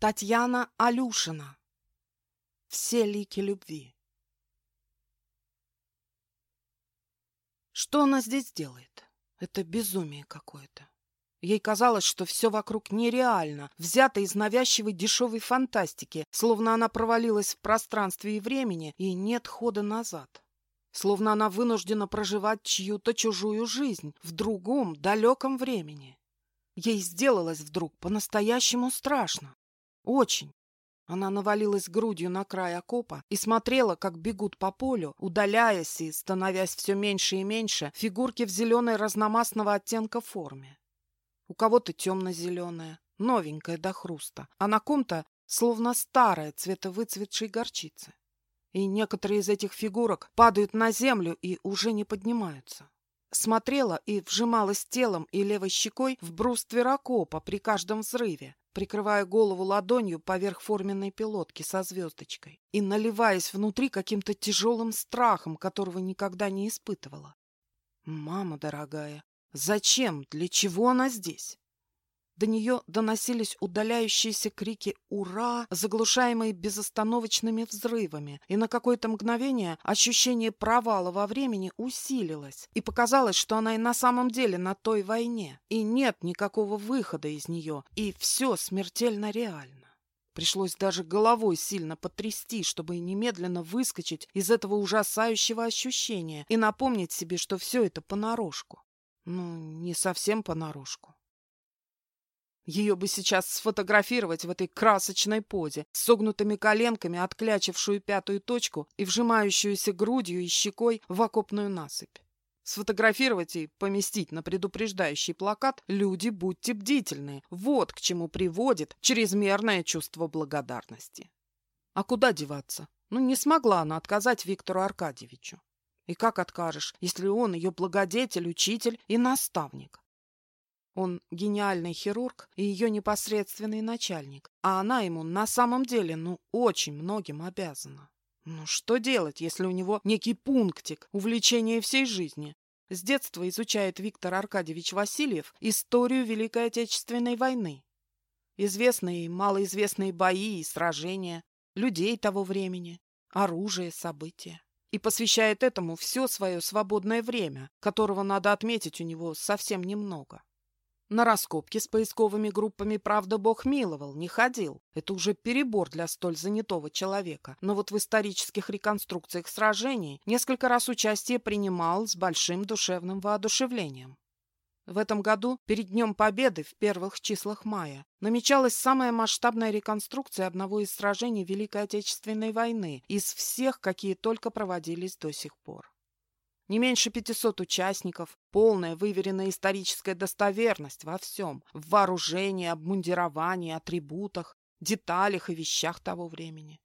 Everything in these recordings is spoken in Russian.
Татьяна Алюшина. Все лики любви. Что она здесь делает? Это безумие какое-то. Ей казалось, что все вокруг нереально, взято из навязчивой дешевой фантастики, словно она провалилась в пространстве и времени, и нет хода назад. Словно она вынуждена проживать чью-то чужую жизнь в другом, далеком времени. Ей сделалось вдруг по-настоящему страшно. Очень. Она навалилась грудью на край окопа и смотрела, как бегут по полю, удаляясь и становясь все меньше и меньше, фигурки в зеленой разномастного оттенка форме. У кого-то темно-зеленая, новенькая до хруста, а на ком-то словно старая цвета выцветшей горчицы. И некоторые из этих фигурок падают на землю и уже не поднимаются. Смотрела и вжималась телом и левой щекой в бруствер окопа при каждом взрыве, прикрывая голову ладонью поверх форменной пилотки со звездочкой и наливаясь внутри каким-то тяжелым страхом, которого никогда не испытывала. «Мама дорогая, зачем? Для чего она здесь?» До нее доносились удаляющиеся крики «Ура!», заглушаемые безостановочными взрывами, и на какое-то мгновение ощущение провала во времени усилилось, и показалось, что она и на самом деле на той войне, и нет никакого выхода из нее, и все смертельно реально. Пришлось даже головой сильно потрясти, чтобы немедленно выскочить из этого ужасающего ощущения и напомнить себе, что все это понарошку. Ну, не совсем понарошку. Ее бы сейчас сфотографировать в этой красочной позе, с согнутыми коленками, отклячившую пятую точку и вжимающуюся грудью и щекой в окопную насыпь. Сфотографировать и поместить на предупреждающий плакат «Люди, будьте бдительны». Вот к чему приводит чрезмерное чувство благодарности. А куда деваться? Ну, не смогла она отказать Виктору Аркадьевичу. И как откажешь, если он ее благодетель, учитель и наставник? Он гениальный хирург и ее непосредственный начальник, а она ему на самом деле, ну, очень многим обязана. Ну, что делать, если у него некий пунктик, увлечение всей жизни? С детства изучает Виктор Аркадьевич Васильев историю Великой Отечественной войны. Известные и малоизвестные бои и сражения, людей того времени, оружие, события. И посвящает этому все свое свободное время, которого, надо отметить, у него совсем немного. На раскопки с поисковыми группами, правда, бог миловал, не ходил. Это уже перебор для столь занятого человека. Но вот в исторических реконструкциях сражений несколько раз участие принимал с большим душевным воодушевлением. В этом году, перед Днем Победы, в первых числах мая, намечалась самая масштабная реконструкция одного из сражений Великой Отечественной войны из всех, какие только проводились до сих пор. Не меньше 500 участников, полная выверенная историческая достоверность во всем, в вооружении, обмундировании, атрибутах, деталях и вещах того времени.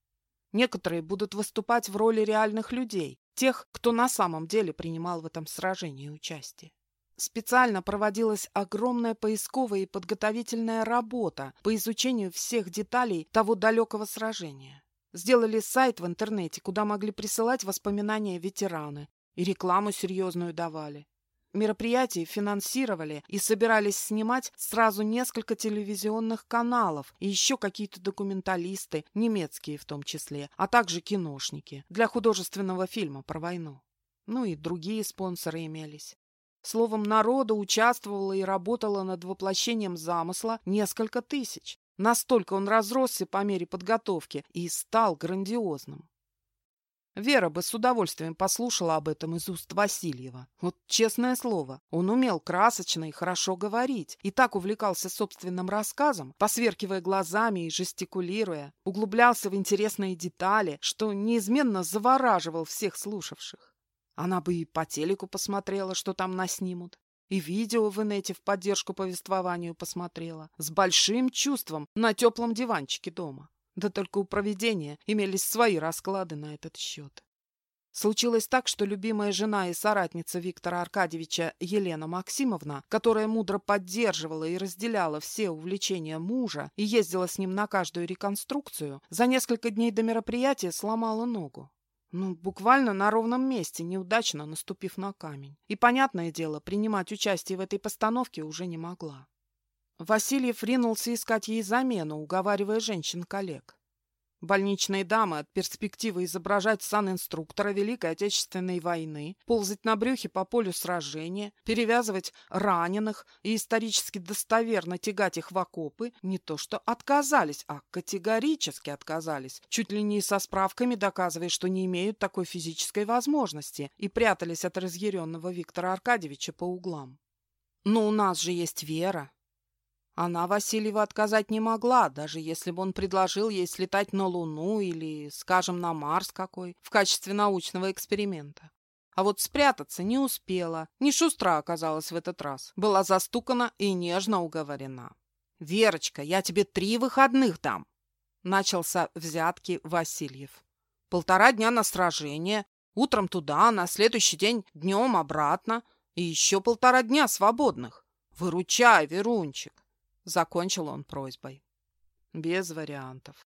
Некоторые будут выступать в роли реальных людей, тех, кто на самом деле принимал в этом сражении участие. Специально проводилась огромная поисковая и подготовительная работа по изучению всех деталей того далекого сражения. Сделали сайт в интернете, куда могли присылать воспоминания ветераны, и рекламу серьезную давали. Мероприятие финансировали и собирались снимать сразу несколько телевизионных каналов и еще какие-то документалисты, немецкие в том числе, а также киношники для художественного фильма про войну. Ну и другие спонсоры имелись. Словом, народу участвовало и работало над воплощением замысла несколько тысяч. Настолько он разросся по мере подготовки и стал грандиозным. Вера бы с удовольствием послушала об этом из уст Васильева. Вот честное слово, он умел красочно и хорошо говорить, и так увлекался собственным рассказом, посверкивая глазами и жестикулируя, углублялся в интересные детали, что неизменно завораживал всех слушавших. Она бы и по телеку посмотрела, что там наснимут, и видео в инете в поддержку повествованию посмотрела, с большим чувством на теплом диванчике дома. Да только у проведения имелись свои расклады на этот счет. Случилось так, что любимая жена и соратница Виктора Аркадьевича Елена Максимовна, которая мудро поддерживала и разделяла все увлечения мужа и ездила с ним на каждую реконструкцию, за несколько дней до мероприятия сломала ногу. Ну, буквально на ровном месте, неудачно наступив на камень. И, понятное дело, принимать участие в этой постановке уже не могла. Васильев ринулся искать ей замену, уговаривая женщин-коллег. Больничные дамы от перспективы изображать санинструктора Великой Отечественной войны, ползать на брюхе по полю сражения, перевязывать раненых и исторически достоверно тягать их в окопы, не то что отказались, а категорически отказались, чуть ли не со справками доказывая, что не имеют такой физической возможности, и прятались от разъяренного Виктора Аркадьевича по углам. Но у нас же есть Вера, она Васильева отказать не могла, даже если бы он предложил ей слетать на Луну или, скажем, на Марс какой, в качестве научного эксперимента. А вот спрятаться не успела, не шустра оказалась в этот раз, была застукана и нежно уговорена. «Верочка, я тебе три выходных дам!» Начался взятки Васильев. «Полтора дня на сражение, утром туда, на следующий день днем обратно и еще полтора дня свободных. Выручай, Верунчик!» Закончил он просьбой. Без вариантов.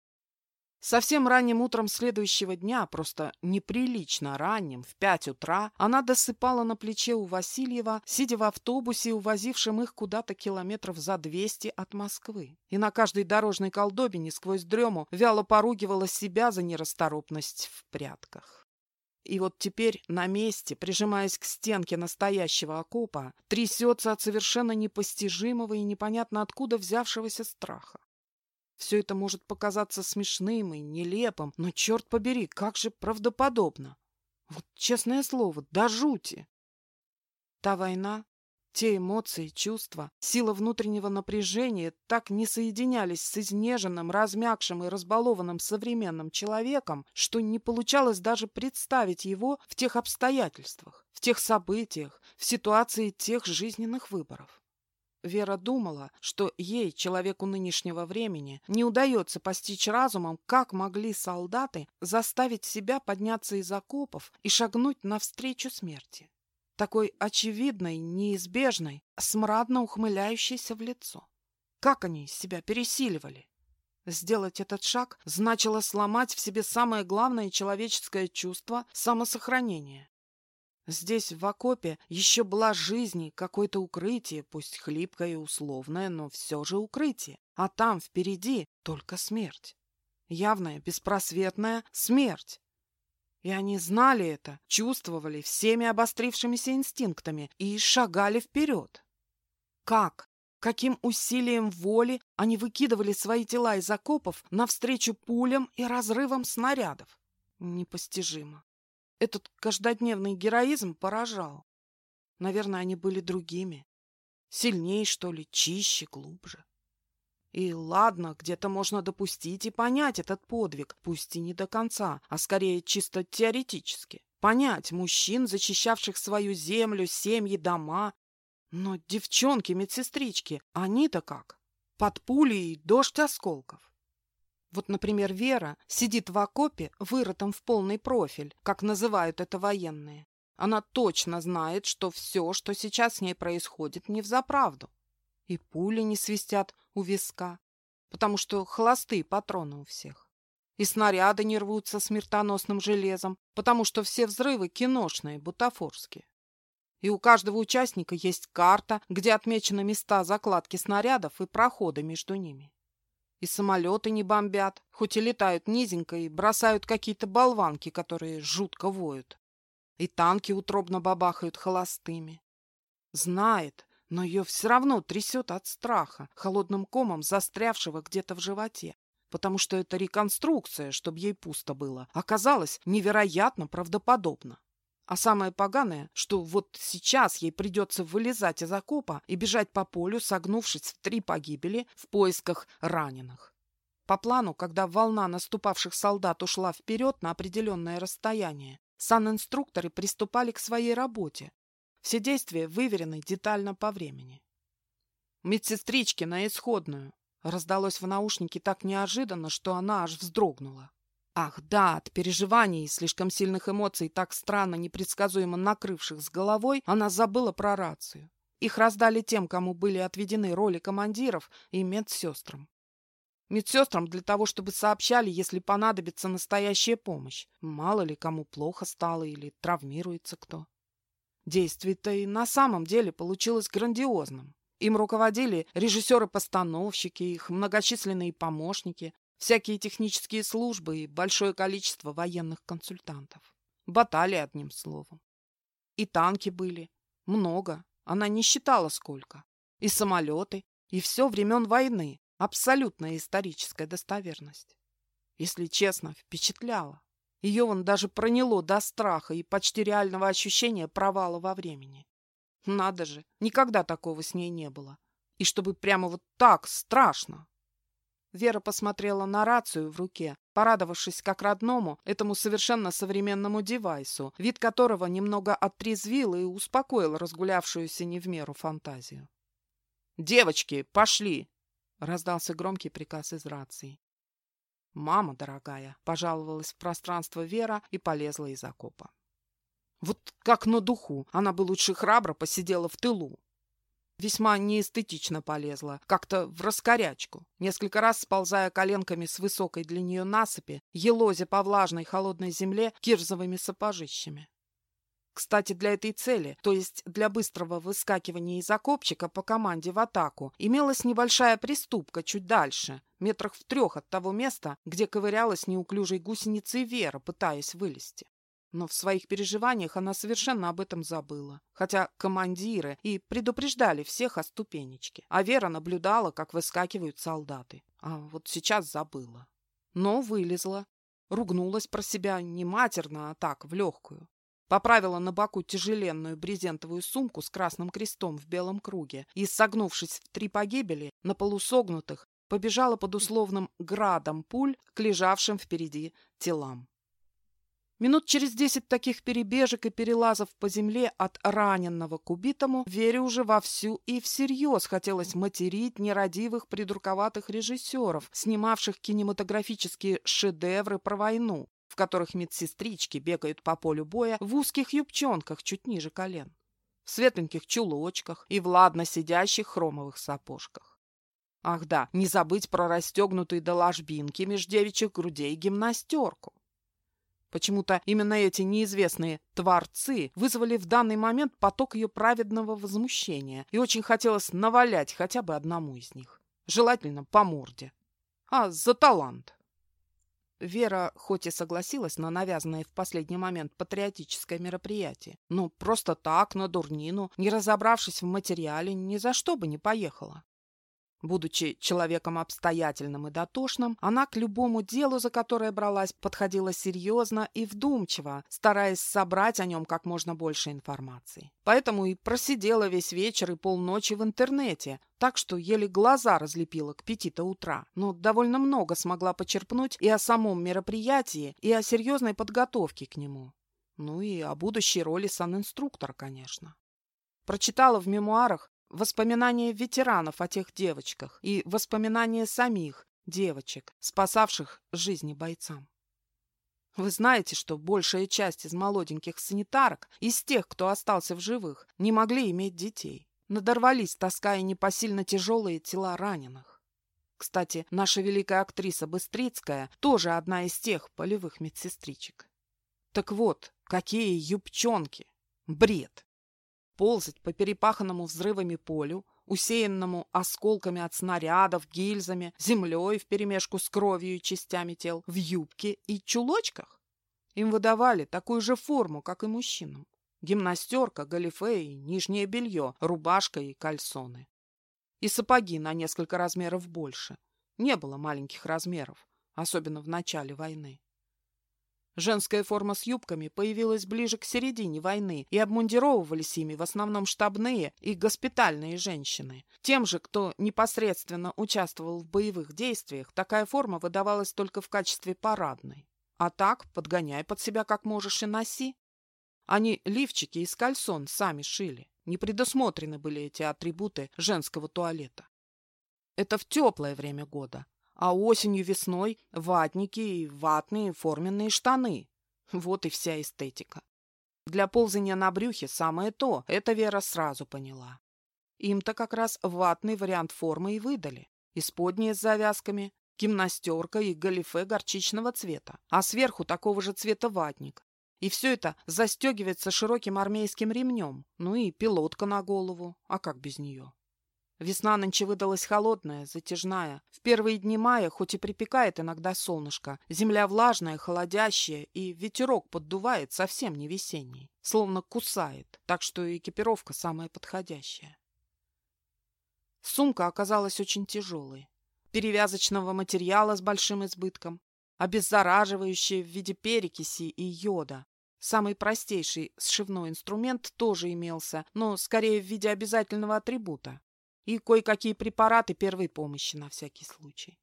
Совсем ранним утром следующего дня, просто неприлично ранним, в пять утра, она досыпала на плече у Васильева, сидя в автобусе, увозившем их куда-то километров за двести от Москвы. И на каждой дорожной колдобине сквозь дрему вяло поругивала себя за нерасторопность в прятках. И вот теперь на месте, прижимаясь к стенке настоящего окопа, трясется от совершенно непостижимого и непонятно откуда взявшегося страха. Все это может показаться смешным и нелепым, но, черт побери, как же правдоподобно. Вот честное слово, до жути. Та война, те эмоции, чувства, сила внутреннего напряжения так не соединялись с изнеженным, размягшим и разбалованным современным человеком, что не получалось даже представить его в тех обстоятельствах, в тех событиях, в ситуации тех жизненных выборов. Вера думала, что ей, человеку нынешнего времени, не удается постичь разумом, как могли солдаты заставить себя подняться из окопов и шагнуть навстречу смерти такой очевидной, неизбежной, смрадно ухмыляющейся в лицо. Как они себя пересиливали? Сделать этот шаг значило сломать в себе самое главное человеческое чувство – самосохранения. Здесь, в окопе, еще была жизнь какое-то укрытие, пусть хлипкое и условное, но все же укрытие. А там, впереди, только смерть. Явная, беспросветная смерть. И они знали это, чувствовали всеми обострившимися инстинктами и шагали вперед. Как? Каким усилием воли они выкидывали свои тела из окопов навстречу пулям и разрывам снарядов? Непостижимо. Этот каждодневный героизм поражал. Наверное, они были другими. Сильнее, что ли, чище, глубже. И ладно, где-то можно допустить и понять этот подвиг, пусть и не до конца, а скорее чисто теоретически. Понять мужчин, защищавших свою землю, семьи, дома. Но девчонки-медсестрички, они-то как? Под пулей дождь осколков. Вот, например, Вера сидит в окопе, вырытом в полный профиль, как называют это военные. Она точно знает, что все, что сейчас с ней происходит, не взаправду. И пули не свистят у виска, потому что холостые патроны у всех. И снаряды не рвутся смертоносным железом, потому что все взрывы киношные, бутафорские. И у каждого участника есть карта, где отмечены места закладки снарядов и проходы между ними. И самолеты не бомбят, хоть и летают низенько и бросают какие-то болванки, которые жутко воют. И танки утробно бабахают холостыми. Знает, но ее все равно трясет от страха, холодным комом застрявшего где-то в животе, потому что эта реконструкция, чтобы ей пусто было, оказалась невероятно правдоподобна. А самое поганое, что вот сейчас ей придется вылезать из окопа и бежать по полю, согнувшись в три погибели в поисках раненых. По плану, когда волна наступавших солдат ушла вперед на определенное расстояние, санинструкторы приступали к своей работе, все действия выверены детально по времени. «Медсестрички на исходную!» Раздалось в наушнике так неожиданно, что она аж вздрогнула. Ах, да, от переживаний и слишком сильных эмоций, так странно, непредсказуемо накрывших с головой, она забыла про рацию. Их раздали тем, кому были отведены роли командиров и медсестрам. Медсестрам для того, чтобы сообщали, если понадобится настоящая помощь. Мало ли кому плохо стало или травмируется кто. Действие-то и на самом деле получилось грандиозным. Им руководили режиссеры-постановщики, их многочисленные помощники, всякие технические службы и большое количество военных консультантов. Баталии, одним словом. И танки были. Много. Она не считала сколько. И самолеты. И все времен войны. Абсолютная историческая достоверность. Если честно, впечатляла. Ее вон даже проняло до страха и почти реального ощущения провала во времени. Надо же, никогда такого с ней не было. И чтобы прямо вот так страшно. Вера посмотрела на рацию в руке, порадовавшись как родному, этому совершенно современному девайсу, вид которого немного оттрезвил и успокоил разгулявшуюся не в меру фантазию. «Девочки, пошли!» — раздался громкий приказ из рации. «Мама дорогая!» — пожаловалась в пространство Вера и полезла из окопа. Вот как на духу, она бы лучше храбро посидела в тылу весьма неэстетично полезла, как-то в раскорячку, несколько раз сползая коленками с высокой для нее насыпи, елозя по влажной холодной земле кирзовыми сапожищами. Кстати, для этой цели, то есть для быстрого выскакивания из окопчика по команде в атаку, имелась небольшая приступка чуть дальше, метрах в трех от того места, где ковырялась неуклюжей гусеницей Вера, пытаясь вылезти. Но в своих переживаниях она совершенно об этом забыла. Хотя командиры и предупреждали всех о ступенечке. А Вера наблюдала, как выскакивают солдаты. А вот сейчас забыла. Но вылезла. Ругнулась про себя не матерно, а так, в легкую. Поправила на боку тяжеленную брезентовую сумку с красным крестом в белом круге и, согнувшись в три погибели, на полусогнутых, побежала под условным градом пуль к лежавшим впереди телам. Минут через десять таких перебежек и перелазов по земле от раненного к убитому Вере уже вовсю и всерьез хотелось материть нерадивых придурковатых режиссеров, снимавших кинематографические шедевры про войну, в которых медсестрички бегают по полю боя в узких юбчонках чуть ниже колен, в светленьких чулочках и в ладно сидящих хромовых сапожках. Ах да, не забыть про расстегнутые до ложбинки меж девичьих грудей гимнастерку. Почему-то именно эти неизвестные «творцы» вызвали в данный момент поток ее праведного возмущения, и очень хотелось навалять хотя бы одному из них. Желательно по морде. А за талант. Вера хоть и согласилась на навязанное в последний момент патриотическое мероприятие, но просто так, на дурнину, не разобравшись в материале, ни за что бы не поехала. Будучи человеком обстоятельным и дотошным, она к любому делу, за которое бралась, подходила серьезно и вдумчиво, стараясь собрать о нем как можно больше информации. Поэтому и просидела весь вечер и полночи в интернете, так что еле глаза разлепила к пяти-то утра, но довольно много смогла почерпнуть и о самом мероприятии, и о серьезной подготовке к нему. Ну и о будущей роли санинструктора, конечно. Прочитала в мемуарах Воспоминания ветеранов о тех девочках и воспоминания самих девочек, спасавших жизни бойцам. Вы знаете, что большая часть из молоденьких санитарок, из тех, кто остался в живых, не могли иметь детей. Надорвались, таская непосильно тяжелые тела раненых. Кстати, наша великая актриса Быстрицкая тоже одна из тех полевых медсестричек. Так вот, какие юбчонки! Бред! Ползать по перепаханному взрывами полю, усеянному осколками от снарядов, гильзами, землей вперемешку с кровью и частями тел, в юбке и чулочках. Им выдавали такую же форму, как и мужчинам. Гимнастерка, галифе и нижнее белье, рубашка и кальсоны. И сапоги на несколько размеров больше. Не было маленьких размеров, особенно в начале войны. Женская форма с юбками появилась ближе к середине войны, и обмундировывались ими в основном штабные и госпитальные женщины. Тем же, кто непосредственно участвовал в боевых действиях, такая форма выдавалась только в качестве парадной. А так, подгоняй под себя как можешь и носи. Они лифчики из кальсон сами шили. Не предусмотрены были эти атрибуты женского туалета. Это в теплое время года, а осенью-весной ватники и ватные форменные штаны. Вот и вся эстетика. Для ползания на брюхе самое то, это Вера сразу поняла. Им-то как раз ватный вариант формы и выдали. Исподние с завязками, гимнастерка и галифе горчичного цвета, а сверху такого же цвета ватник. И все это застегивается широким армейским ремнем, ну и пилотка на голову, а как без нее? Весна нынче выдалась холодная, затяжная. В первые дни мая, хоть и припекает иногда солнышко, земля влажная, холодящая, и ветерок поддувает совсем не весенний, словно кусает, так что экипировка самая подходящая. Сумка оказалась очень тяжелой. Перевязочного материала с большим избытком, обеззараживающее в виде перекиси и йода. Самый простейший сшивной инструмент тоже имелся, но скорее в виде обязательного атрибута и кое-какие препараты первой помощи на всякий случай.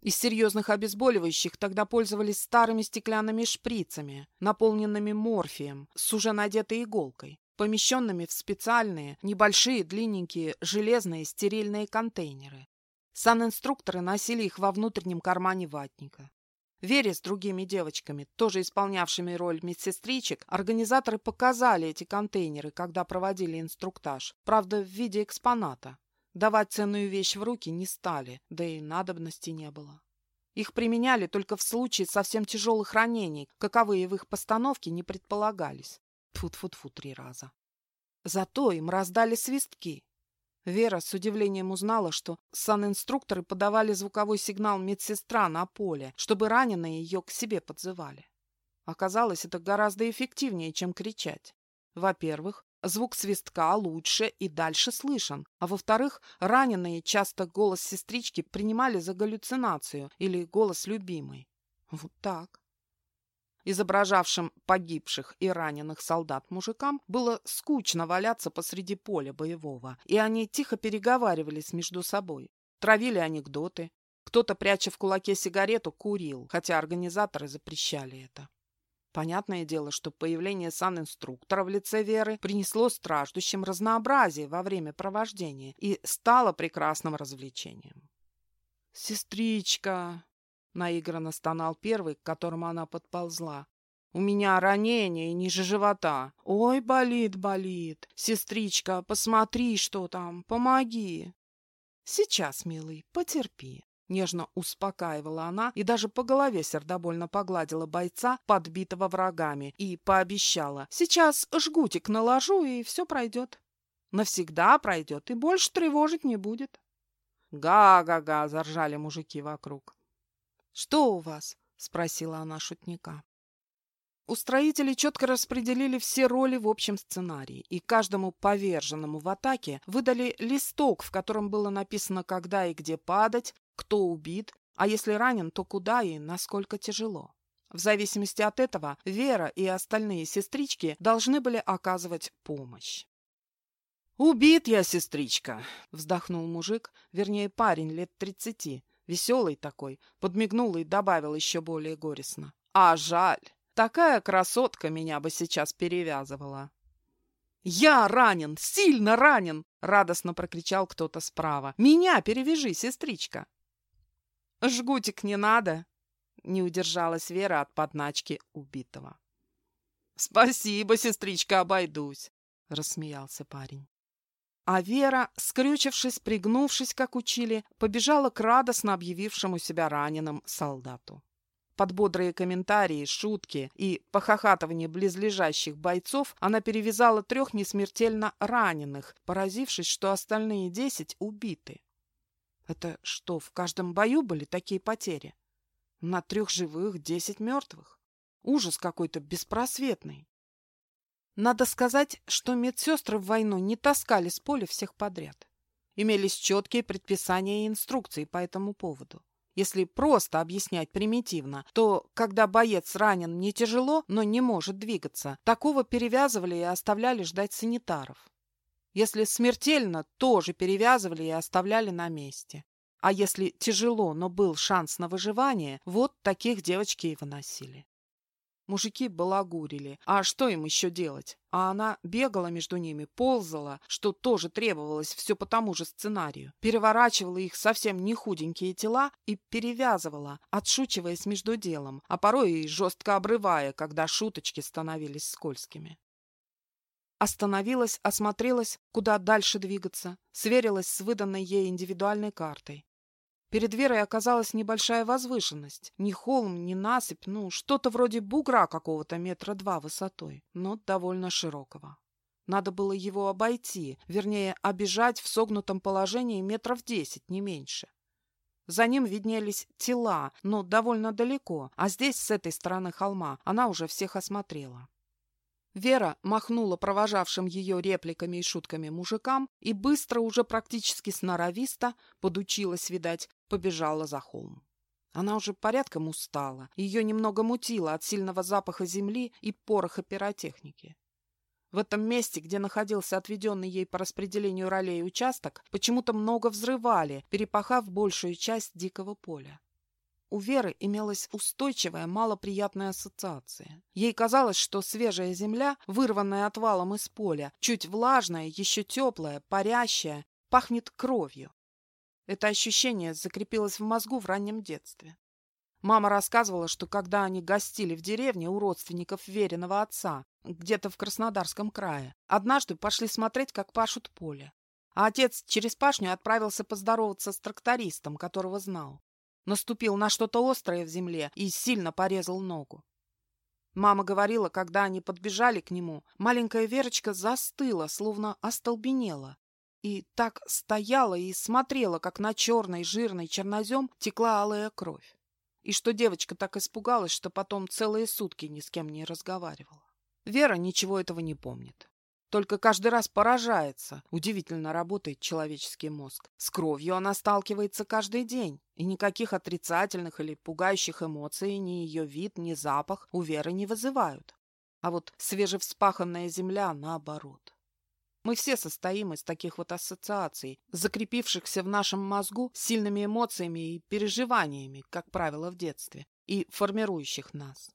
Из серьезных обезболивающих тогда пользовались старыми стеклянными шприцами, наполненными морфием, с уже надетой иголкой, помещенными в специальные, небольшие, длинненькие, железные стерильные контейнеры. Санинструкторы носили их во внутреннем кармане ватника. Вере с другими девочками, тоже исполнявшими роль медсестричек, организаторы показали эти контейнеры, когда проводили инструктаж, правда, в виде экспоната. Давать ценную вещь в руки не стали, да и надобности не было. Их применяли только в случае совсем тяжелых ранений, каковые в их постановке не предполагались. Тфу-тфу-тфу три раза. Зато им раздали свистки. Вера с удивлением узнала, что санинструкторы подавали звуковой сигнал медсестра на поле, чтобы раненые ее к себе подзывали. Оказалось, это гораздо эффективнее, чем кричать. Во-первых, Звук свистка лучше и дальше слышен. А во-вторых, раненые часто голос сестрички принимали за галлюцинацию или голос любимой. Вот так. Изображавшим погибших и раненых солдат мужикам было скучно валяться посреди поля боевого, и они тихо переговаривались между собой. Травили анекдоты. Кто-то, пряча в кулаке сигарету, курил, хотя организаторы запрещали это. Понятное дело, что появление санинструктора в лице Веры принесло страждущим разнообразие во время провождения и стало прекрасным развлечением. «Сестричка!» — наигранно стонал первый, к которому она подползла. «У меня ранение ниже живота. Ой, болит, болит. Сестричка, посмотри, что там, помоги!» «Сейчас, милый, потерпи», Нежно успокаивала она и даже по голове сердобольно погладила бойца, подбитого врагами, и пообещала. «Сейчас жгутик наложу, и все пройдет. Навсегда пройдет, и больше тревожить не будет». «Га-га-га!» — заржали мужики вокруг. «Что у вас?» — спросила она шутника. Устроители четко распределили все роли в общем сценарии, и каждому поверженному в атаке выдали листок, в котором было написано, когда и где падать, кто убит, а если ранен, то куда и насколько тяжело. В зависимости от этого Вера и остальные сестрички должны были оказывать помощь. «Убит я, сестричка!» — вздохнул мужик, вернее, парень лет тридцати, веселый такой, подмигнул и добавил еще более горестно. «А жаль! Такая красотка меня бы сейчас перевязывала!» «Я ранен! Сильно ранен!» — радостно прокричал кто-то справа. «Меня перевяжи, сестричка!» «Жгутик не надо!» — не удержалась Вера от подначки убитого. «Спасибо, сестричка, обойдусь!» — рассмеялся парень. А Вера, скрючившись, пригнувшись, как учили, побежала к радостно объявившему себя раненым солдату. Под бодрые комментарии, шутки и похохатывание близлежащих бойцов она перевязала трех несмертельно раненых, поразившись, что остальные десять убиты. Это что, в каждом бою были такие потери? На трех живых десять мертвых. Ужас какой-то беспросветный. Надо сказать, что медсестры в войну не таскали с поля всех подряд. Имелись четкие предписания и инструкции по этому поводу. Если просто объяснять примитивно, то когда боец ранен не тяжело, но не может двигаться, такого перевязывали и оставляли ждать санитаров. Если смертельно, тоже перевязывали и оставляли на месте. А если тяжело, но был шанс на выживание, вот таких девочки и выносили. Мужики балагурили. А что им еще делать? А она бегала между ними, ползала, что тоже требовалось все по тому же сценарию. Переворачивала их совсем не худенькие тела и перевязывала, отшучиваясь между делом, а порой и жестко обрывая, когда шуточки становились скользкими. Остановилась, осмотрелась, куда дальше двигаться, сверилась с выданной ей индивидуальной картой. Перед Верой оказалась небольшая возвышенность. Ни холм, ни насыпь, ну, что-то вроде бугра какого-то метра два высотой, но довольно широкого. Надо было его обойти, вернее, обижать в согнутом положении метров десять, не меньше. За ним виднелись тела, но довольно далеко, а здесь, с этой стороны холма, она уже всех осмотрела. Вера махнула провожавшим ее репликами и шутками мужикам и быстро, уже практически сноровисто, подучилась, видать, побежала за холм. Она уже порядком устала, ее немного мутило от сильного запаха земли и пороха пиротехники. В этом месте, где находился отведенный ей по распределению ролей участок, почему-то много взрывали, перепахав большую часть дикого поля. У Веры имелась устойчивая, малоприятная ассоциация. Ей казалось, что свежая земля, вырванная отвалом из поля, чуть влажная, еще теплая, парящая, пахнет кровью. Это ощущение закрепилось в мозгу в раннем детстве. Мама рассказывала, что когда они гостили в деревне у родственников веренного отца, где-то в Краснодарском крае, однажды пошли смотреть, как пашут поле. А отец через пашню отправился поздороваться с трактористом, которого знал. Наступил на что-то острое в земле и сильно порезал ногу. Мама говорила, когда они подбежали к нему, маленькая Верочка застыла, словно остолбенела. И так стояла и смотрела, как на черный жирный чернозем текла алая кровь. И что девочка так испугалась, что потом целые сутки ни с кем не разговаривала. Вера ничего этого не помнит. Только каждый раз поражается. Удивительно работает человеческий мозг. С кровью она сталкивается каждый день. И никаких отрицательных или пугающих эмоций ни ее вид, ни запах у Веры не вызывают. А вот свежевспаханная земля наоборот. Мы все состоим из таких вот ассоциаций, закрепившихся в нашем мозгу сильными эмоциями и переживаниями, как правило, в детстве, и формирующих нас.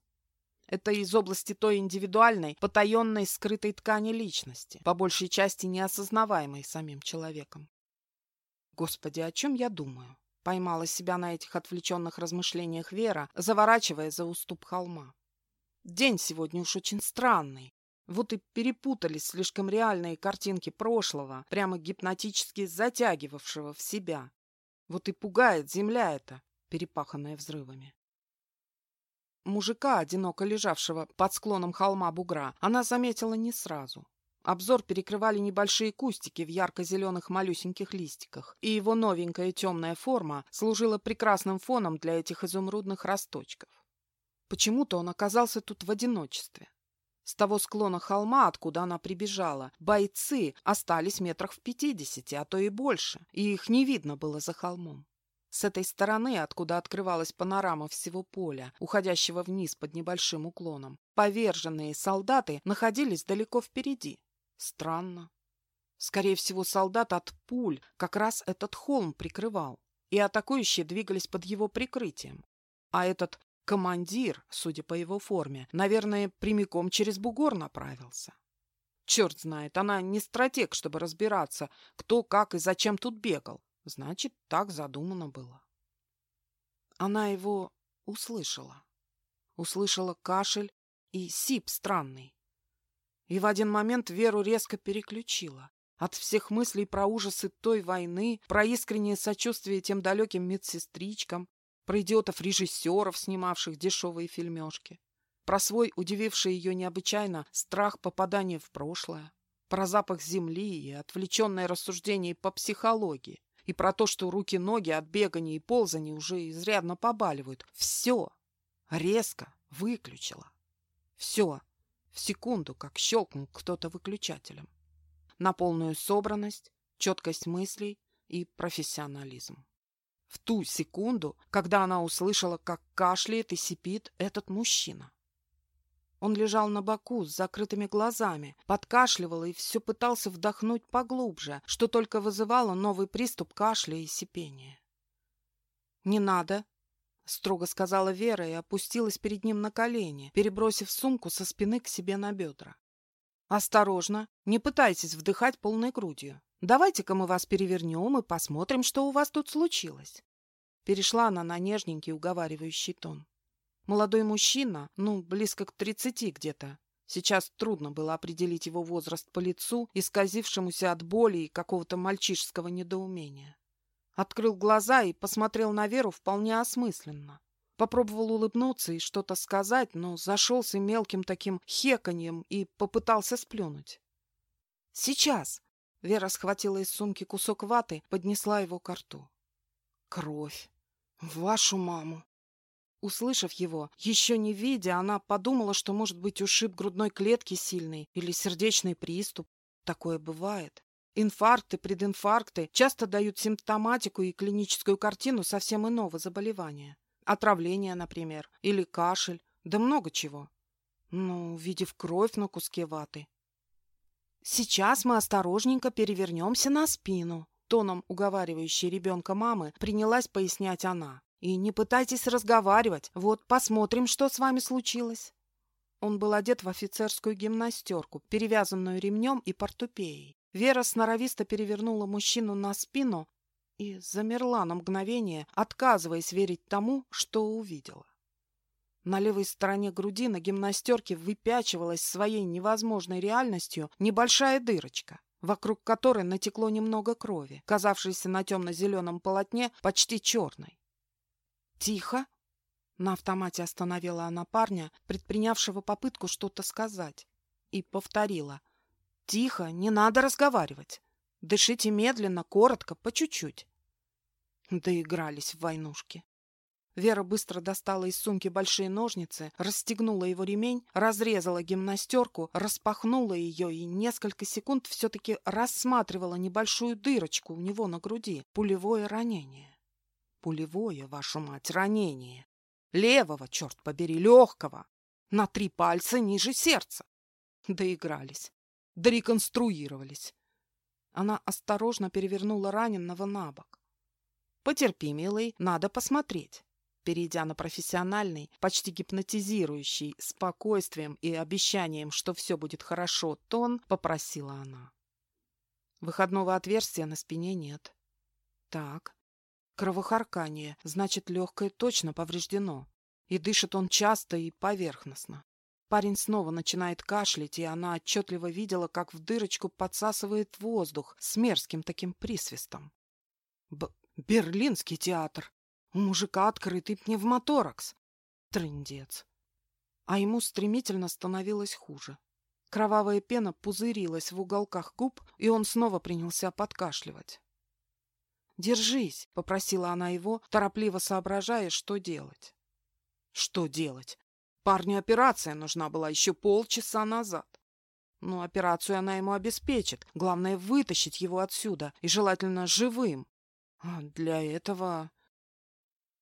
Это из области той индивидуальной, потаенной, скрытой ткани личности, по большей части неосознаваемой самим человеком. Господи, о чем я думаю? Поймала себя на этих отвлеченных размышлениях Вера, заворачивая за уступ холма. День сегодня уж очень странный. Вот и перепутались слишком реальные картинки прошлого, прямо гипнотически затягивавшего в себя. Вот и пугает земля эта, перепаханная взрывами. Мужика, одиноко лежавшего под склоном холма бугра, она заметила не сразу. Обзор перекрывали небольшие кустики в ярко-зеленых малюсеньких листиках, и его новенькая темная форма служила прекрасным фоном для этих изумрудных росточков. Почему-то он оказался тут в одиночестве. С того склона холма, откуда она прибежала, бойцы остались метрах в пятидесяти, а то и больше, и их не видно было за холмом. С этой стороны, откуда открывалась панорама всего поля, уходящего вниз под небольшим уклоном, поверженные солдаты находились далеко впереди. Странно. Скорее всего, солдат от пуль как раз этот холм прикрывал, и атакующие двигались под его прикрытием. А этот командир, судя по его форме, наверное, прямиком через бугор направился. Черт знает, она не стратег, чтобы разбираться, кто, как и зачем тут бегал. Значит, так задумано было. Она его услышала. Услышала кашель и сип странный. И в один момент Веру резко переключила. От всех мыслей про ужасы той войны, про искреннее сочувствие тем далеким медсестричкам, про идиотов-режиссеров, снимавших дешевые фильмешки, про свой, удививший ее необычайно, страх попадания в прошлое, про запах земли и отвлеченное рассуждение по психологии, и про то, что руки-ноги от бегания и ползания уже изрядно побаливают. Все резко выключила. Все в секунду, как щелкнул кто-то выключателем. На полную собранность, четкость мыслей и профессионализм. В ту секунду, когда она услышала, как кашляет и сипит этот мужчина. Он лежал на боку с закрытыми глазами, подкашливал и все пытался вдохнуть поглубже, что только вызывало новый приступ кашля и сипения. «Не надо», — строго сказала Вера и опустилась перед ним на колени, перебросив сумку со спины к себе на бедра. «Осторожно, не пытайтесь вдыхать полной грудью. Давайте-ка мы вас перевернем и посмотрим, что у вас тут случилось». Перешла она на нежненький уговаривающий тон. Молодой мужчина, ну, близко к тридцати где-то. Сейчас трудно было определить его возраст по лицу, исказившемуся от боли и какого-то мальчишеского недоумения. Открыл глаза и посмотрел на Веру вполне осмысленно. Попробовал улыбнуться и что-то сказать, но зашелся мелким таким хеканьем и попытался сплюнуть. Сейчас!» Вера схватила из сумки кусок ваты, поднесла его к рту. «Кровь! Вашу маму!» Услышав его, еще не видя, она подумала, что, может быть, ушиб грудной клетки сильный или сердечный приступ. Такое бывает. Инфаркты, прединфаркты часто дают симптоматику и клиническую картину совсем иного заболевания. Отравление, например, или кашель, да много чего. Ну, увидев кровь на куске ваты. Сейчас мы осторожненько перевернемся на спину. Тоном уговаривающей ребенка мамы принялась пояснять она. И не пытайтесь разговаривать. Вот посмотрим, что с вами случилось. Он был одет в офицерскую гимнастерку, перевязанную ремнем и портупеей. Вера сноровисто перевернула мужчину на спину и замерла на мгновение, отказываясь верить тому, что увидела. На левой стороне груди на гимнастерке выпячивалась своей невозможной реальностью небольшая дырочка, вокруг которой натекло немного крови, казавшейся на темно-зеленом полотне почти черной. «Тихо!» На автомате остановила она парня, предпринявшего попытку что-то сказать, и повторила. «Тихо, не надо разговаривать. Дышите медленно, коротко, по чуть-чуть». Доигрались в войнушки. Вера быстро достала из сумки большие ножницы, расстегнула его ремень, разрезала гимнастерку, распахнула ее и несколько секунд все-таки рассматривала небольшую дырочку у него на груди. Пулевое ранение. Пулевое, вашу мать, ранение. Левого, черт побери, легкого. На три пальца ниже сердца. Доигрались. Дореконструировались. Она осторожно перевернула раненого на бок. «Потерпи, милый, надо посмотреть». Перейдя на профессиональный, почти гипнотизирующий, спокойствием и обещанием, что все будет хорошо, тон, попросила она. Выходного отверстия на спине нет. Так, кровохаркание, значит, легкое точно повреждено. И дышит он часто и поверхностно. Парень снова начинает кашлять, и она отчетливо видела, как в дырочку подсасывает воздух с мерзким таким присвистом. Б Берлинский театр. У мужика открытый пневмоторакс. Трындец. А ему стремительно становилось хуже. Кровавая пена пузырилась в уголках губ, и он снова принялся подкашливать. «Держись!» — попросила она его, торопливо соображая, что делать. «Что делать? Парню операция нужна была еще полчаса назад. Но операцию она ему обеспечит. Главное — вытащить его отсюда, и желательно живым. А для этого...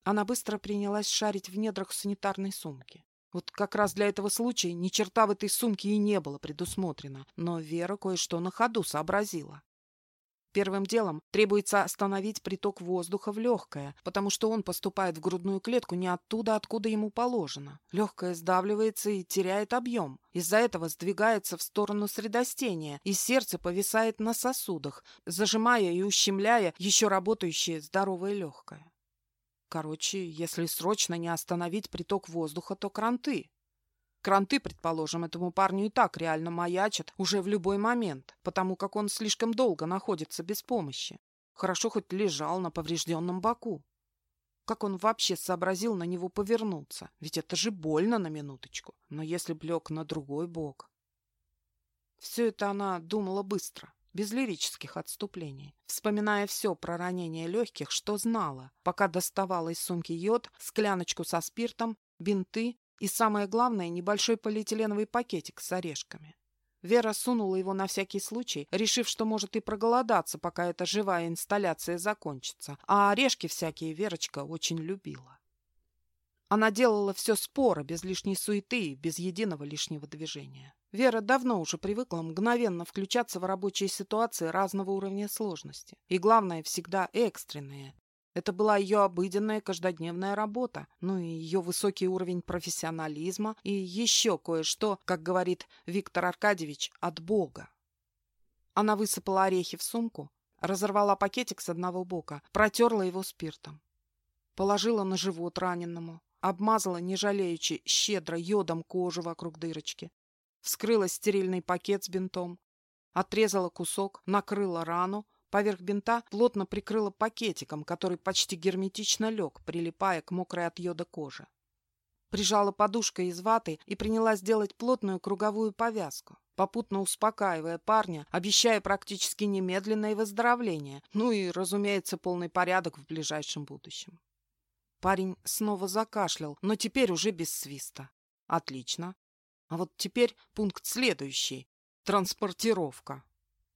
Она быстро принялась шарить в недрах санитарной сумки. Вот как раз для этого случая ни черта в этой сумке и не было предусмотрено, но Вера кое-что на ходу сообразила. Первым делом требуется остановить приток воздуха в легкое, потому что он поступает в грудную клетку не оттуда, откуда ему положено. Легкое сдавливается и теряет объем. Из-за этого сдвигается в сторону средостения, и сердце повисает на сосудах, зажимая и ущемляя еще работающее здоровое легкое. Короче, если срочно не остановить приток воздуха, то кранты. Кранты, предположим, этому парню и так реально маячат уже в любой момент, потому как он слишком долго находится без помощи. Хорошо хоть лежал на поврежденном боку. Как он вообще сообразил на него повернуться? Ведь это же больно на минуточку. Но если б лег на другой бок... Все это она думала быстро без лирических отступлений, вспоминая все про ранение легких, что знала, пока доставала из сумки йод, скляночку со спиртом, бинты и, самое главное, небольшой полиэтиленовый пакетик с орешками. Вера сунула его на всякий случай, решив, что может и проголодаться, пока эта живая инсталляция закончится, а орешки всякие Верочка очень любила. Она делала все споро, без лишней суеты и без единого лишнего движения. Вера давно уже привыкла мгновенно включаться в рабочие ситуации разного уровня сложности. И главное, всегда экстренные. Это была ее обыденная каждодневная работа, ну и ее высокий уровень профессионализма и еще кое-что, как говорит Виктор Аркадьевич, от Бога. Она высыпала орехи в сумку, разорвала пакетик с одного бока, протерла его спиртом. Положила на живот раненному, обмазала, не жалеючи, щедро йодом кожу вокруг дырочки, вскрыла стерильный пакет с бинтом, отрезала кусок, накрыла рану, поверх бинта плотно прикрыла пакетиком, который почти герметично лег, прилипая к мокрой от йода коже. Прижала подушкой из ваты и принялась делать плотную круговую повязку, попутно успокаивая парня, обещая практически немедленное выздоровление, ну и, разумеется, полный порядок в ближайшем будущем. Парень снова закашлял, но теперь уже без свиста. Отлично. А вот теперь пункт следующий. Транспортировка.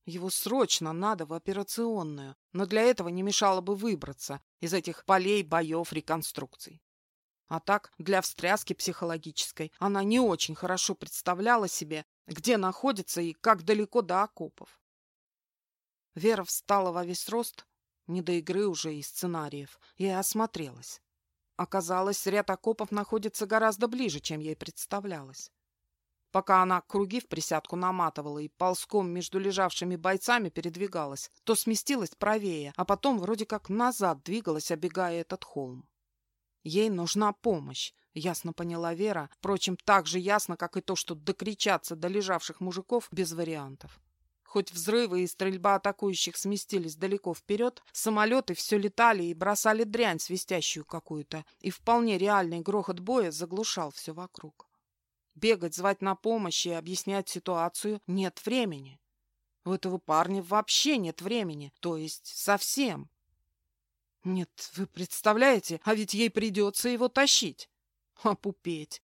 Его срочно надо в операционную, но для этого не мешало бы выбраться из этих полей боев реконструкций. А так, для встряски психологической она не очень хорошо представляла себе, где находится и как далеко до окопов. Вера встала во весь рост, не до игры уже и сценариев, и осмотрелась. Оказалось, ряд окопов находится гораздо ближе, чем ей представлялось. Пока она круги в присядку наматывала и ползком между лежавшими бойцами передвигалась, то сместилась правее, а потом вроде как назад двигалась, обегая этот холм. Ей нужна помощь, ясно поняла Вера, впрочем, так же ясно, как и то, что докричаться до лежавших мужиков без вариантов. Хоть взрывы и стрельба атакующих сместились далеко вперед, самолеты все летали и бросали дрянь свистящую какую-то, и вполне реальный грохот боя заглушал все вокруг. Бегать, звать на помощь и объяснять ситуацию нет времени. У этого парня вообще нет времени, то есть совсем. Нет, вы представляете, а ведь ей придется его тащить. Опупеть.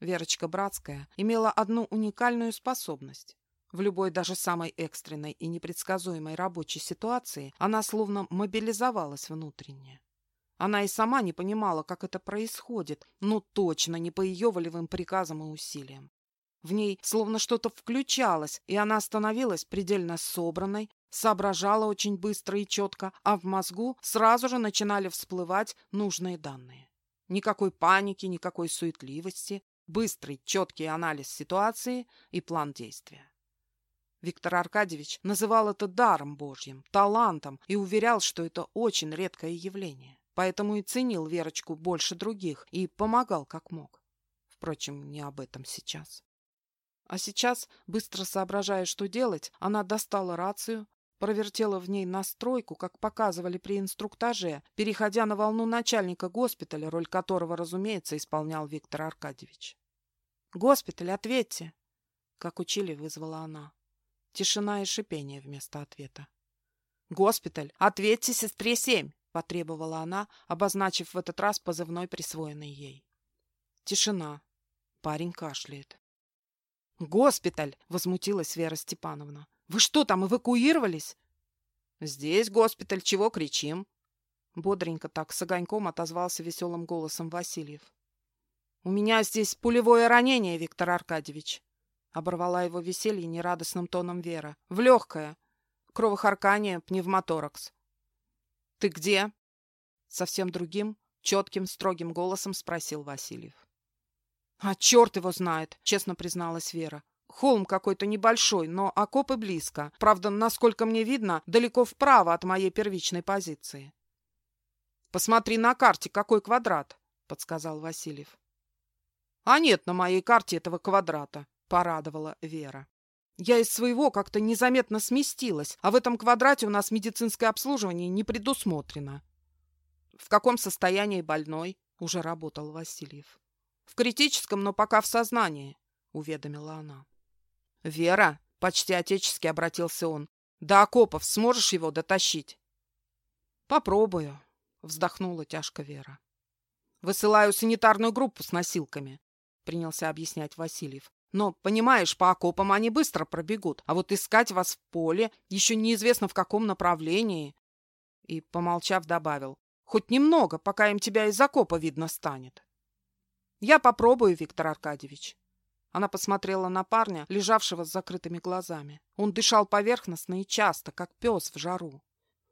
Верочка Братская имела одну уникальную способность. В любой даже самой экстренной и непредсказуемой рабочей ситуации она словно мобилизовалась внутренне. Она и сама не понимала, как это происходит, но точно не по ее волевым приказам и усилиям. В ней словно что-то включалось, и она становилась предельно собранной, соображала очень быстро и четко, а в мозгу сразу же начинали всплывать нужные данные. Никакой паники, никакой суетливости, быстрый, четкий анализ ситуации и план действия. Виктор Аркадьевич называл это даром Божьим, талантом и уверял, что это очень редкое явление. Поэтому и ценил Верочку больше других и помогал как мог. Впрочем, не об этом сейчас. А сейчас, быстро соображая, что делать, она достала рацию, провертела в ней настройку, как показывали при инструктаже, переходя на волну начальника госпиталя, роль которого, разумеется, исполнял Виктор Аркадьевич. «Госпиталь, ответьте!» Как учили, вызвала она. Тишина и шипение вместо ответа. «Госпиталь, ответьте сестре семь!» — потребовала она, обозначив в этот раз позывной, присвоенный ей. Тишина. Парень кашляет. «Госпиталь!» — возмутилась Вера Степановна. «Вы что там, эвакуировались?» «Здесь госпиталь. Чего кричим?» Бодренько так с огоньком отозвался веселым голосом Васильев. «У меня здесь пулевое ранение, Виктор Аркадьевич!» Оборвала его веселье нерадостным тоном Вера. «В легкое. Кровохаркание, пневмоторакс. «Ты где?» Совсем другим, четким, строгим голосом спросил Васильев. «А черт его знает!» — честно призналась Вера. «Холм какой-то небольшой, но окопы близко. Правда, насколько мне видно, далеко вправо от моей первичной позиции». «Посмотри на карте, какой квадрат!» — подсказал Васильев. «А нет на моей карте этого квадрата», — порадовала Вера. Я из своего как-то незаметно сместилась, а в этом квадрате у нас медицинское обслуживание не предусмотрено. В каком состоянии больной? Уже работал Васильев. В критическом, но пока в сознании, уведомила она. Вера, почти отечески обратился он, до окопов сможешь его дотащить? Попробую, вздохнула тяжко Вера. Высылаю санитарную группу с носилками, принялся объяснять Васильев. Но, понимаешь, по окопам они быстро пробегут, а вот искать вас в поле еще неизвестно в каком направлении. И, помолчав, добавил, хоть немного, пока им тебя из окопа видно станет. Я попробую, Виктор Аркадьевич. Она посмотрела на парня, лежавшего с закрытыми глазами. Он дышал поверхностно и часто, как пес в жару.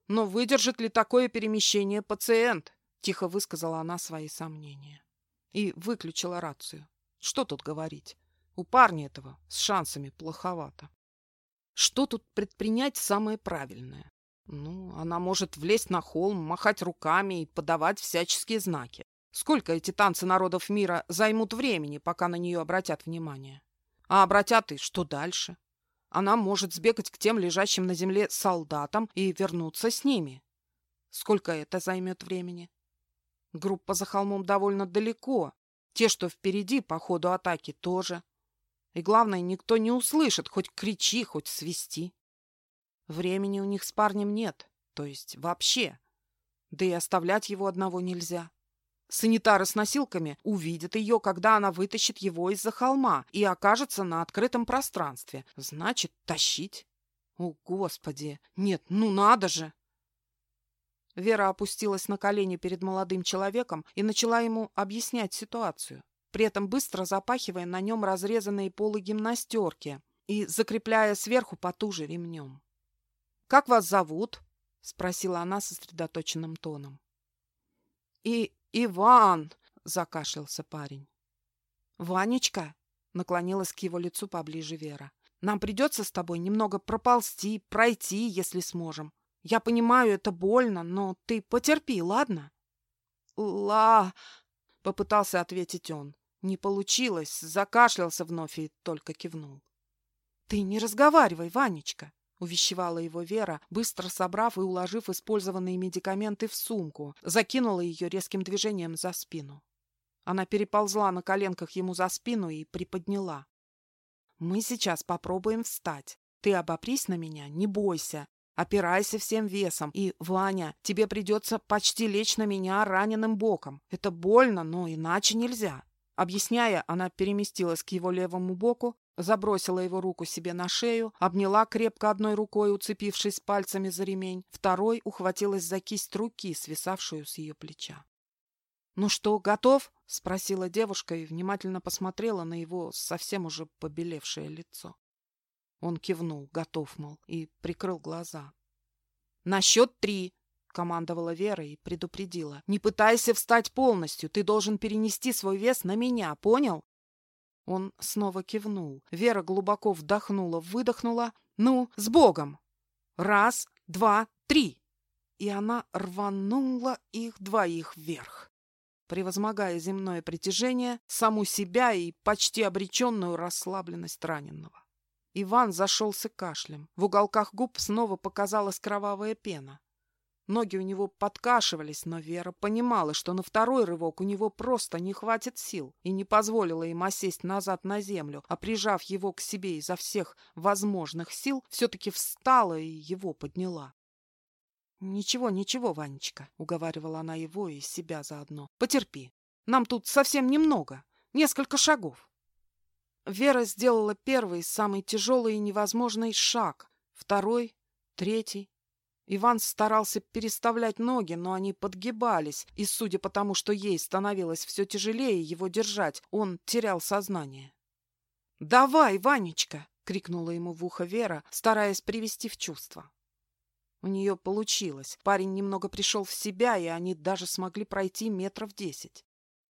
Но выдержит ли такое перемещение пациент? Тихо высказала она свои сомнения. И выключила рацию. Что тут говорить? У парня этого с шансами плоховато. Что тут предпринять самое правильное? Ну, она может влезть на холм, махать руками и подавать всяческие знаки. Сколько эти танцы народов мира займут времени, пока на нее обратят внимание? А обратят и что дальше? Она может сбегать к тем лежащим на земле солдатам и вернуться с ними. Сколько это займет времени? Группа за холмом довольно далеко, Те, что впереди по ходу атаки, тоже. И главное, никто не услышит, хоть кричи, хоть свисти. Времени у них с парнем нет, то есть вообще. Да и оставлять его одного нельзя. Санитары с носилками увидят ее, когда она вытащит его из-за холма и окажется на открытом пространстве. Значит, тащить. О, Господи! Нет, ну надо же! Вера опустилась на колени перед молодым человеком и начала ему объяснять ситуацию, при этом быстро запахивая на нем разрезанные полы гимнастерки и закрепляя сверху потуже ремнем. «Как вас зовут?» — спросила она сосредоточенным тоном. «И Иван!» — закашлялся парень. «Ванечка!» — наклонилась к его лицу поближе Вера. «Нам придется с тобой немного проползти, пройти, если сможем. Я понимаю, это больно, но ты потерпи, ладно? Ла... Попытался ответить он. Не получилось, закашлялся вновь и только кивнул. Ты не разговаривай, Ванечка, увещевала его Вера, быстро собрав и уложив использованные медикаменты в сумку, закинула ее резким движением за спину. Она переползла на коленках ему за спину и приподняла. «Мы сейчас попробуем встать. Ты обопрись на меня, не бойся. Опирайся всем весом. И, Ваня, тебе придется почти лечь на меня раненым боком. Это больно, но иначе нельзя. Объясняя, она переместилась к его левому боку, забросила его руку себе на шею, обняла крепко одной рукой, уцепившись пальцами за ремень, второй ухватилась за кисть руки, свисавшую с ее плеча. «Ну что, готов?» — спросила девушка и внимательно посмотрела на его совсем уже побелевшее лицо. Он кивнул, готов, мол, и прикрыл глаза. «На счет три!» — командовала Вера и предупредила. «Не пытайся встать полностью, ты должен перенести свой вес на меня, понял?» Он снова кивнул. Вера глубоко вдохнула, выдохнула. «Ну, с Богом!» «Раз, два, три!» И она рванула их двоих вверх превозмогая земное притяжение, саму себя и почти обреченную расслабленность раненого. Иван зашелся кашлем. В уголках губ снова показалась кровавая пена. Ноги у него подкашивались, но Вера понимала, что на второй рывок у него просто не хватит сил, и не позволила им осесть назад на землю, а прижав его к себе изо всех возможных сил, все-таки встала и его подняла. «Ничего, ничего, Ванечка», — уговаривала она его и себя заодно. «Потерпи. Нам тут совсем немного. Несколько шагов. Вера сделала первый, самый тяжелый и невозможный шаг, второй, третий. Иван старался переставлять ноги, но они подгибались, и, судя по тому, что ей становилось все тяжелее его держать, он терял сознание. «Давай, Ванечка!» — крикнула ему в ухо Вера, стараясь привести в чувство. У нее получилось. Парень немного пришел в себя, и они даже смогли пройти метров десять.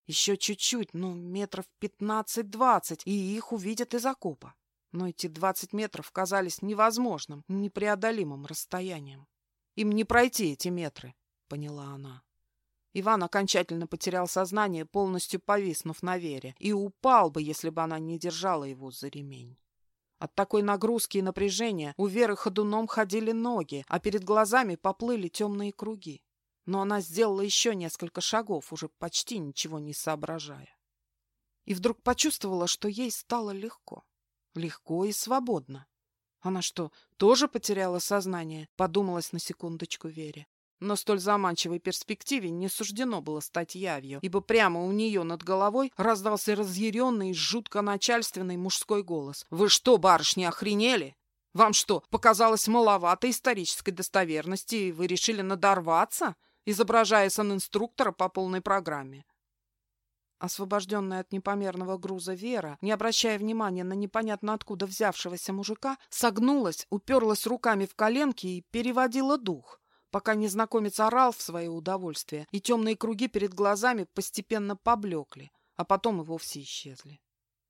Еще чуть-чуть, ну, метров пятнадцать-двадцать, и их увидят из окопа. Но эти двадцать метров казались невозможным, непреодолимым расстоянием. Им не пройти эти метры, поняла она. Иван окончательно потерял сознание, полностью повиснув на Вере, и упал бы, если бы она не держала его за ремень. От такой нагрузки и напряжения у Веры ходуном ходили ноги, а перед глазами поплыли темные круги но она сделала еще несколько шагов, уже почти ничего не соображая. И вдруг почувствовала, что ей стало легко. Легко и свободно. Она что, тоже потеряла сознание? Подумалась на секундочку Вере. Но столь заманчивой перспективе не суждено было стать явью, ибо прямо у нее над головой раздался разъяренный, жутко начальственный мужской голос. «Вы что, барышни, охренели? Вам что, показалось маловато исторической достоверности, и вы решили надорваться? изображая санинструктора по полной программе. Освобожденная от непомерного груза Вера, не обращая внимания на непонятно откуда взявшегося мужика, согнулась, уперлась руками в коленки и переводила дух, пока незнакомец орал в свое удовольствие, и темные круги перед глазами постепенно поблекли, а потом и вовсе исчезли.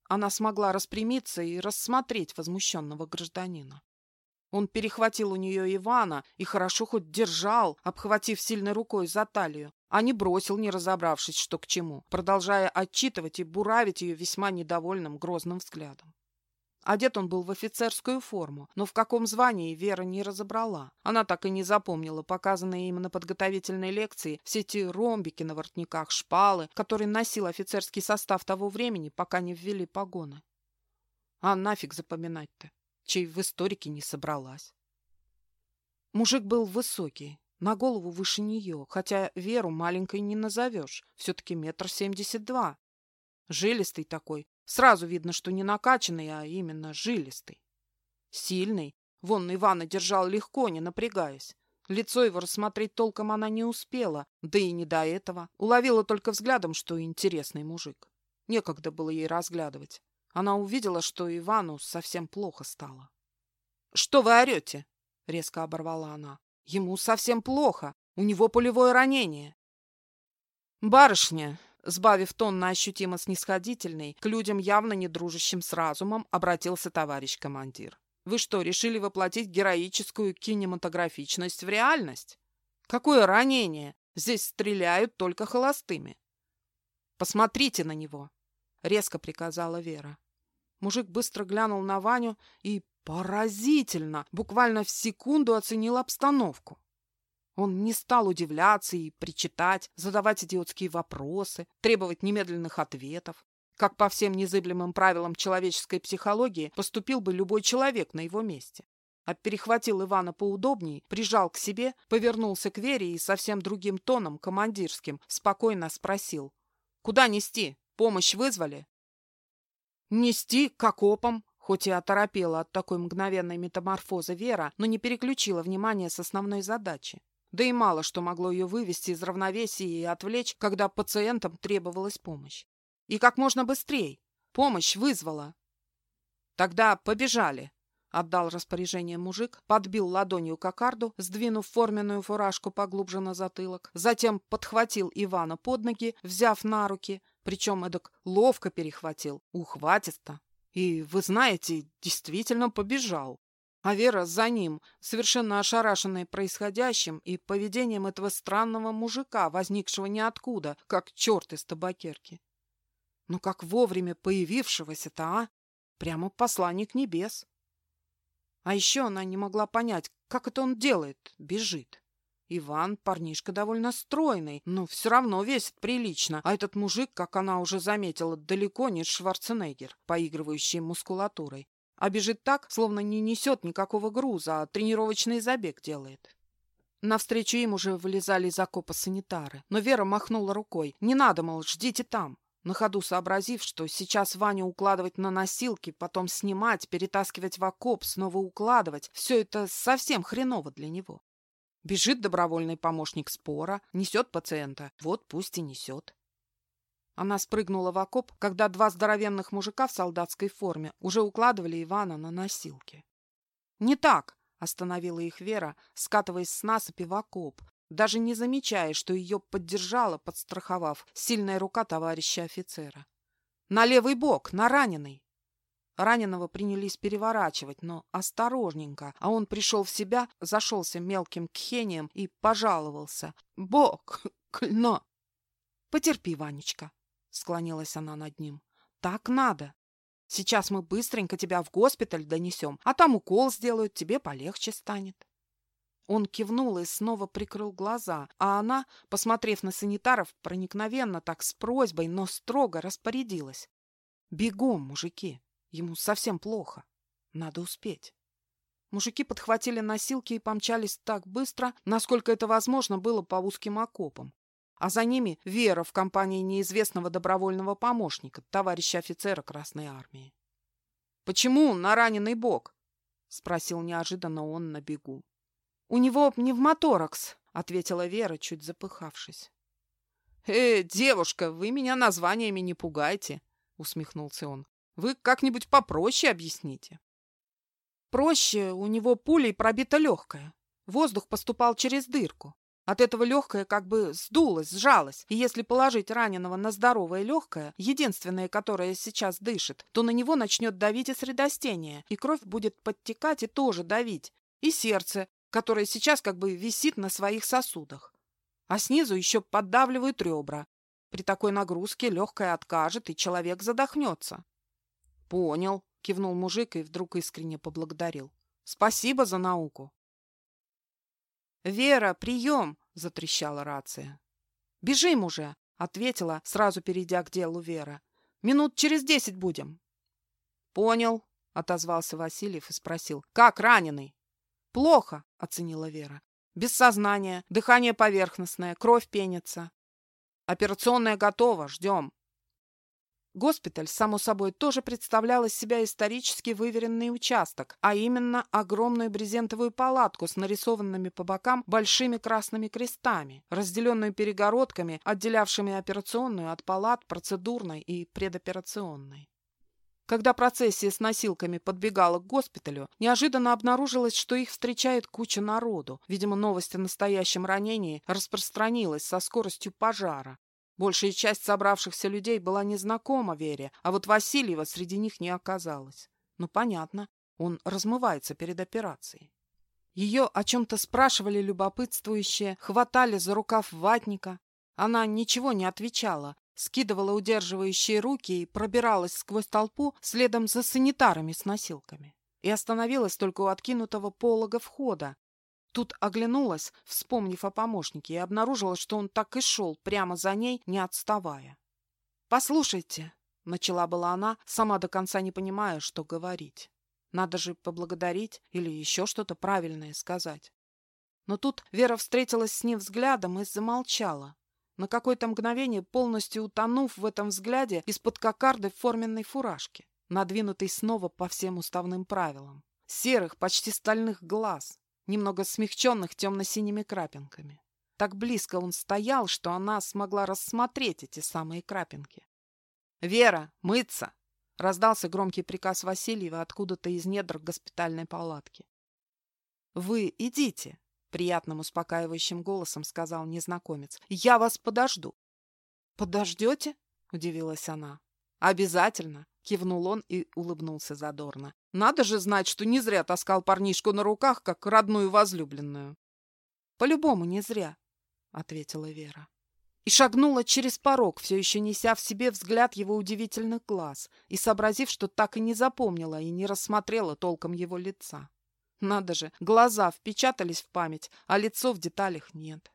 Она смогла распрямиться и рассмотреть возмущенного гражданина. Он перехватил у нее Ивана и хорошо хоть держал, обхватив сильной рукой за талию, а не бросил, не разобравшись, что к чему, продолжая отчитывать и буравить ее весьма недовольным грозным взглядом. Одет он был в офицерскую форму, но в каком звании Вера не разобрала. Она так и не запомнила показанные им на подготовительной лекции все эти ромбики на воротниках, шпалы, которые носил офицерский состав того времени, пока не ввели погоны. А нафиг запоминать-то, чей в историке не собралась. Мужик был высокий, на голову выше нее, хотя Веру маленькой не назовешь, все-таки метр семьдесят два. Жилистый такой, Сразу видно, что не накачанный, а именно жилистый. Сильный. Вон Ивана держал легко, не напрягаясь. Лицо его рассмотреть толком она не успела, да и не до этого. Уловила только взглядом, что интересный мужик. Некогда было ей разглядывать. Она увидела, что Ивану совсем плохо стало. — Что вы орете? — резко оборвала она. — Ему совсем плохо. У него полевое ранение. — Барышня, Сбавив тон на ощутимо снисходительный, к людям явно не дружащим с разумом, обратился товарищ командир. «Вы что, решили воплотить героическую кинематографичность в реальность? Какое ранение? Здесь стреляют только холостыми». «Посмотрите на него!» — резко приказала Вера. Мужик быстро глянул на Ваню и поразительно, буквально в секунду оценил обстановку. Он не стал удивляться и причитать, задавать идиотские вопросы, требовать немедленных ответов. Как по всем незыблемым правилам человеческой психологии поступил бы любой человек на его месте. А перехватил Ивана поудобней, прижал к себе, повернулся к Вере и совсем другим тоном, командирским, спокойно спросил. «Куда нести? Помощь вызвали?» «Нести к окопам», хоть и оторопела от такой мгновенной метаморфозы Вера, но не переключила внимание с основной задачи. Да и мало что могло ее вывести из равновесия и отвлечь, когда пациентам требовалась помощь. И как можно быстрее. Помощь вызвала. Тогда побежали. Отдал распоряжение мужик, подбил ладонью кокарду, сдвинув форменную фуражку поглубже на затылок, затем подхватил Ивана под ноги, взяв на руки, причем эдак ловко перехватил, ухватисто. И, вы знаете, действительно побежал а Вера за ним, совершенно ошарашенная происходящим и поведением этого странного мужика, возникшего ниоткуда, как черт из табакерки. Но как вовремя появившегося-то, а? Прямо посланник небес. А еще она не могла понять, как это он делает, бежит. Иван парнишка довольно стройный, но все равно весит прилично, а этот мужик, как она уже заметила, далеко не Шварценеггер, поигрывающий мускулатурой а бежит так, словно не несет никакого груза, а тренировочный забег делает. Навстречу им уже вылезали из окопа санитары, но Вера махнула рукой. «Не надо, мол, ждите там». На ходу сообразив, что сейчас Ваню укладывать на носилки, потом снимать, перетаскивать в окоп, снова укладывать, все это совсем хреново для него. Бежит добровольный помощник спора, несет пациента, вот пусть и несет. Она спрыгнула в окоп, когда два здоровенных мужика в солдатской форме уже укладывали Ивана на носилки. «Не так!» — остановила их Вера, скатываясь с насыпи в окоп, даже не замечая, что ее поддержала, подстраховав, сильная рука товарища офицера. «На левый бок, на раненый!» Раненого принялись переворачивать, но осторожненько, а он пришел в себя, зашелся мелким кхением и пожаловался. «Бог! Кно!» «Потерпи, Ванечка!» — склонилась она над ним. «Так надо. Сейчас мы быстренько тебя в госпиталь донесем, а там укол сделают, тебе полегче станет». Он кивнул и снова прикрыл глаза, а она, посмотрев на санитаров, проникновенно так с просьбой, но строго распорядилась. «Бегом, мужики! Ему совсем плохо. Надо успеть». Мужики подхватили носилки и помчались так быстро, насколько это возможно было по узким окопам а за ними Вера в компании неизвестного добровольного помощника, товарища офицера Красной Армии. «Почему на раненый бок?» — спросил неожиданно он на бегу. «У него пневмоторакс», — ответила Вера, чуть запыхавшись. «Э, девушка, вы меня названиями не пугайте», — усмехнулся он. «Вы как-нибудь попроще объясните». «Проще, у него пулей пробита легкая. Воздух поступал через дырку. От этого легкое как бы сдулось, сжалось, и если положить раненого на здоровое легкое, единственное, которое сейчас дышит, то на него начнет давить и средостение, и кровь будет подтекать и тоже давить, и сердце, которое сейчас как бы висит на своих сосудах. А снизу еще поддавливают ребра. При такой нагрузке легкое откажет, и человек задохнется. Понял. — кивнул мужик и вдруг искренне поблагодарил. «Спасибо за науку!» «Вера, прием!» — затрещала рация. «Бежим уже!» — ответила, сразу перейдя к делу Вера. «Минут через десять будем». «Понял», — отозвался Васильев и спросил. «Как раненый?» «Плохо», — оценила Вера. «Без сознания, дыхание поверхностное, кровь пенится». «Операционная готова, ждем». Госпиталь, само собой, тоже представлял из себя исторически выверенный участок, а именно огромную брезентовую палатку с нарисованными по бокам большими красными крестами, разделенную перегородками, отделявшими операционную от палат процедурной и предоперационной. Когда процессия с носилками подбегала к госпиталю, неожиданно обнаружилось, что их встречает куча народу. Видимо, новость о настоящем ранении распространилась со скоростью пожара. Большая часть собравшихся людей была незнакома Вере, а вот Васильева среди них не оказалось. Ну, понятно, он размывается перед операцией. Ее о чем-то спрашивали любопытствующие, хватали за рукав ватника. Она ничего не отвечала, скидывала удерживающие руки и пробиралась сквозь толпу следом за санитарами с носилками. И остановилась только у откинутого полога входа, Тут оглянулась, вспомнив о помощнике, и обнаружила, что он так и шел прямо за ней, не отставая. «Послушайте», — начала была она, сама до конца не понимая, что говорить. Надо же поблагодарить или еще что-то правильное сказать. Но тут Вера встретилась с ним взглядом и замолчала, на какое-то мгновение полностью утонув в этом взгляде из-под кокарды форменной фуражке, надвинутой снова по всем уставным правилам. Серых, почти стальных глаз, немного смягченных темно-синими крапинками. Так близко он стоял, что она смогла рассмотреть эти самые крапинки. «Вера, мыться!» — раздался громкий приказ Васильева откуда-то из недр госпитальной палатки. «Вы идите!» — приятным успокаивающим голосом сказал незнакомец. «Я вас подожду». «Подождете?» — удивилась она. «Обязательно!» — кивнул он и улыбнулся задорно. Надо же знать, что не зря таскал парнишку на руках, как родную возлюбленную. По-любому не зря, ответила Вера. И шагнула через порог, все еще неся в себе взгляд его удивительных глаз, и сообразив, что так и не запомнила и не рассмотрела толком его лица. Надо же, глаза впечатались в память, а лицо в деталях нет.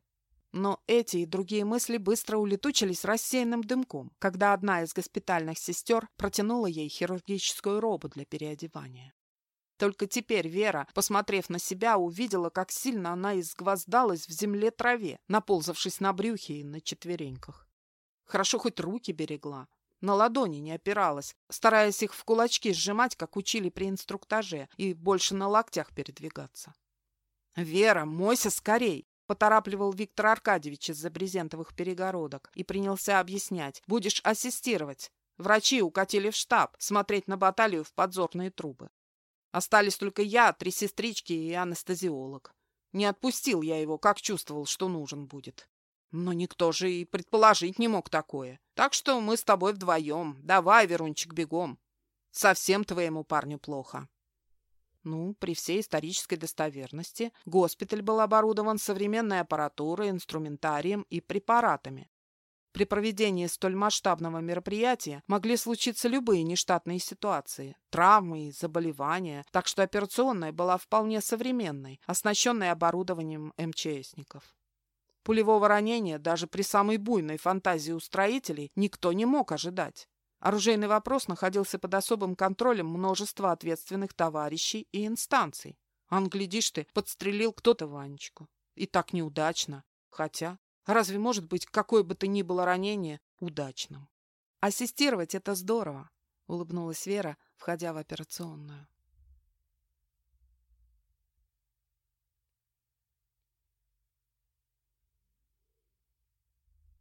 Но эти и другие мысли быстро улетучились рассеянным дымком, когда одна из госпитальных сестер протянула ей хирургическую робу для переодевания. Только теперь Вера, посмотрев на себя, увидела, как сильно она изгвоздалась в земле траве, наползавшись на брюхе и на четвереньках. Хорошо хоть руки берегла, на ладони не опиралась, стараясь их в кулачки сжимать, как учили при инструктаже, и больше на локтях передвигаться. «Вера, мойся скорей!» Поторапливал Виктор Аркадьевич из-за брезентовых перегородок и принялся объяснять. «Будешь ассистировать. Врачи укатили в штаб смотреть на баталию в подзорные трубы. Остались только я, три сестрички и анестезиолог. Не отпустил я его, как чувствовал, что нужен будет. Но никто же и предположить не мог такое. Так что мы с тобой вдвоем. Давай, Верунчик, бегом. Совсем твоему парню плохо. Ну, при всей исторической достоверности, госпиталь был оборудован современной аппаратурой, инструментарием и препаратами. При проведении столь масштабного мероприятия могли случиться любые нештатные ситуации, травмы и заболевания, так что операционная была вполне современной, оснащенной оборудованием МЧСников. Пулевого ранения даже при самой буйной фантазии устроителей никто не мог ожидать. Оружейный вопрос находился под особым контролем множества ответственных товарищей и инстанций. Ан, глядишь ты, подстрелил кто-то Ванечку. И так неудачно. Хотя, разве может быть какое бы то ни было ранение удачным? Ассистировать — это здорово, — улыбнулась Вера, входя в операционную.